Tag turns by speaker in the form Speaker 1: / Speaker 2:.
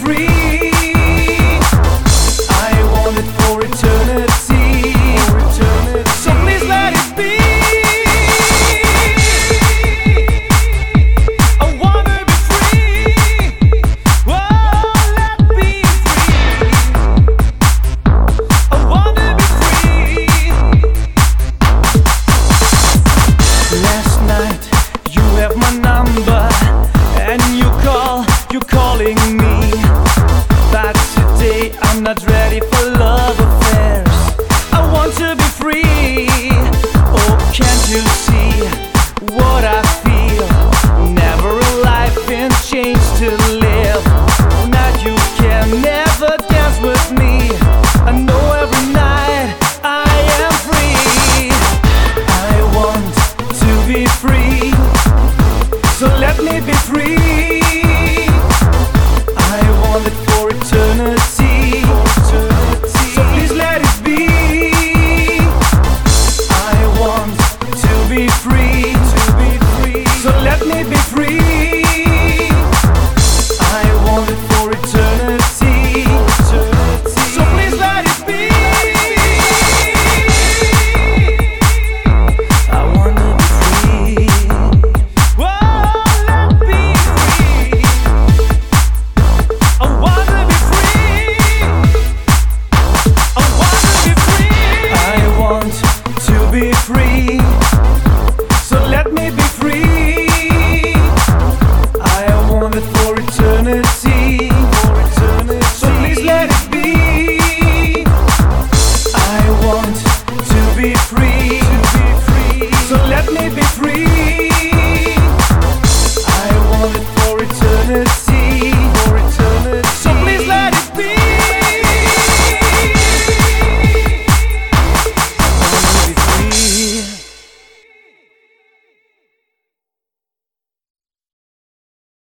Speaker 1: free. I'm not ready for love affairs. I want to be free. Oh, can't you see what I feel? Never a life been changed to live. Now you can never dance with me. I know every night I am free. I want to be free. So let me be free. let me be free. Be free.